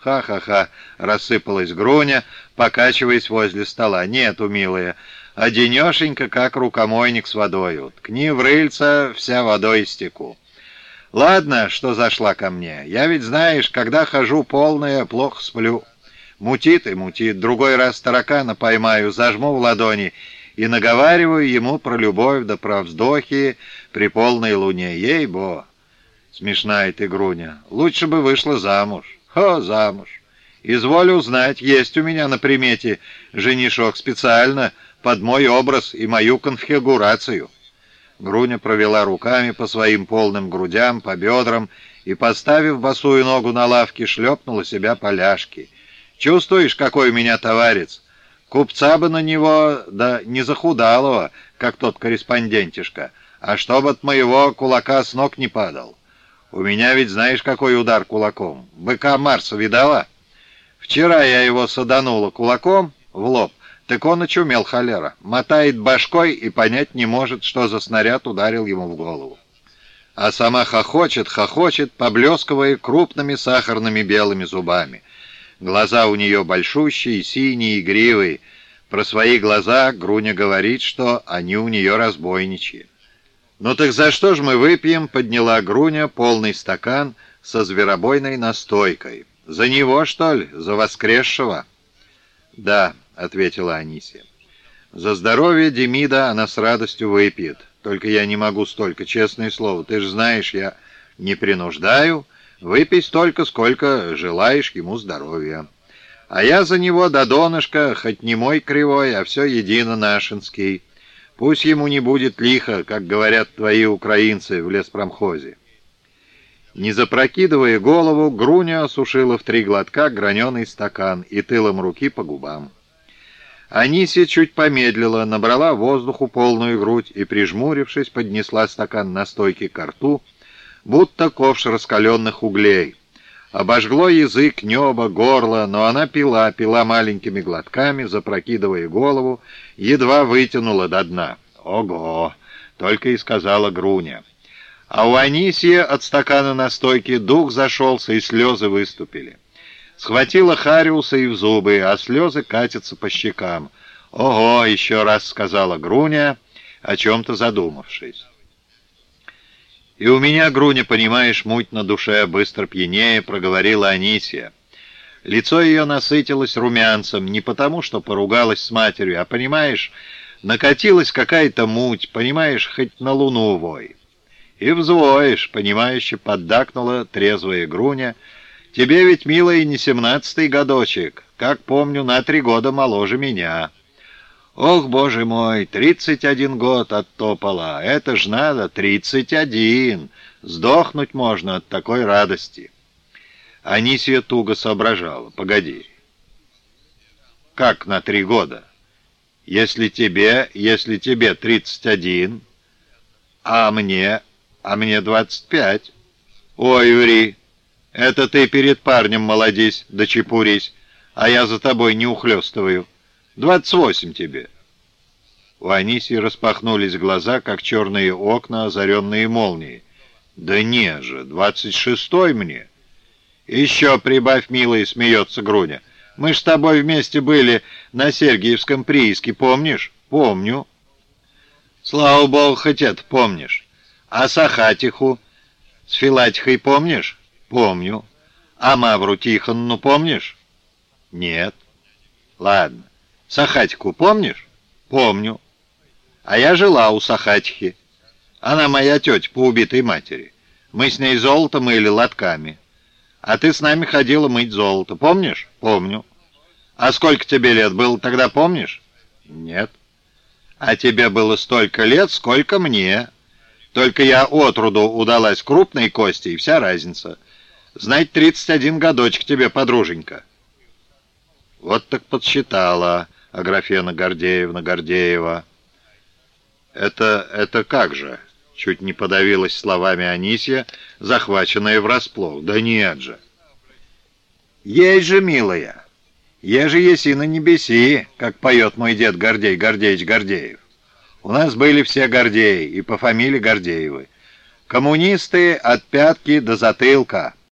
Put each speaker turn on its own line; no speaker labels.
Ха-ха-ха, рассыпалась Груня, покачиваясь возле стола. Нету, милая, одинешенько, как рукомойник с водою. Ткни в рыльца, вся водой истеку. Ладно, что зашла ко мне. Я ведь, знаешь, когда хожу полная, плохо сплю. Мутит и мутит. Другой раз таракана поймаю, зажму в ладони и наговариваю ему про любовь да про вздохи при полной луне. Ей-бо! Смешная ты, Груня. Лучше бы вышла замуж. Хо, замуж. Изволю узнать, есть у меня на примете женишок специально под мой образ и мою конфигурацию. Груня провела руками по своим полным грудям, по бедрам и, поставив босую ногу на лавке, шлепнула себя по ляжке. «Чувствуешь, какой у меня товарец? Купца бы на него, да не захудалого, как тот корреспондентишка, а чтоб от моего кулака с ног не падал. У меня ведь знаешь, какой удар кулаком? Быка Марса видала? Вчера я его саданула кулаком в лоб, так он очумел холера. Мотает башкой и понять не может, что за снаряд ударил ему в голову. А сама хохочет, хохочет, поблескивая крупными сахарными белыми зубами. Глаза у нее большущие, синие, игривые. Про свои глаза Груня говорит, что они у нее разбойничьи. «Ну так за что ж мы выпьем?» — подняла Груня полный стакан со зверобойной настойкой. «За него, что ли? За воскресшего?» «Да», — ответила Анисия. «За здоровье Демида она с радостью выпьет. Только я не могу столько, честное слово. Ты же знаешь, я не принуждаю. Выпей столько, сколько желаешь ему здоровья. А я за него до донышка, хоть не мой кривой, а все едино нашинский». Пусть ему не будет лихо, как говорят твои украинцы в леспромхозе. Не запрокидывая голову, Груня осушила в три глотка граненый стакан и тылом руки по губам. Анисия чуть помедлила, набрала воздуху полную грудь и, прижмурившись, поднесла стакан на стойке к рту, будто ковш раскаленных углей. Обожгло язык, небо, горло, но она пила, пила маленькими глотками, запрокидывая голову, едва вытянула до дна. «Ого!» — только и сказала Груня. А у Анисии от стакана настойки дух зашелся, и слезы выступили. Схватила Хариуса и в зубы, а слезы катятся по щекам. «Ого!» — еще раз сказала Груня, о чем-то задумавшись. «И у меня, Груня, понимаешь, муть на душе, быстро пьянее», — проговорила Анисия. Лицо ее насытилось румянцем, не потому, что поругалась с матерью, а, понимаешь, накатилась какая-то муть, понимаешь, хоть на луну вой. «И взвоишь», — понимающе поддакнула трезвая Груня. «Тебе ведь, милая, не семнадцатый годочек, как помню, на три года моложе меня». Ох, боже мой, тридцать один год оттопала. Это ж надо, тридцать один. Сдохнуть можно от такой радости. Анисия туго соображала. Погоди. Как на три года? Если тебе, если тебе тридцать один, а мне, а мне двадцать пять. Ой, Юрий, это ты перед парнем молодись, да чепурись, а я за тобой не ухлёстываю. Двадцать восемь тебе». У Анисии распахнулись глаза, как черные окна, озаренные молнией. «Да не же, двадцать шестой мне!» «Еще прибавь, милый!» — смеется Груня. «Мы ж с тобой вместе были на Сергиевском прииске, помнишь?» «Помню». «Слава богу, хоть это помнишь. А Сахатиху с Филатихой помнишь?» «Помню». «А Мавру Тихонну помнишь?» «Нет». «Ладно. Сахатику помнишь? Помню. А я жила у Сахатихи. Она моя тетя по убитой матери. Мы с ней золото мыли лотками. А ты с нами ходила мыть золото. Помнишь? Помню. А сколько тебе лет было тогда, помнишь? Нет. А тебе было столько лет, сколько мне. Только я отроду удалась крупной кости, и вся разница. Знать, 31 годочек тебе, подруженька. Вот так подсчитала. Аграфена Гордеевна Гордеева. «Это... это как же?» Чуть не подавилась словами Анисия, захваченная врасплох. «Да нет же!» «Есть же, милая! Еже еси на небеси, как поет мой дед Гордей Гордеевич Гордеев. У нас были все Гордеи, и по фамилии Гордеевы. Коммунисты от пятки до затылка».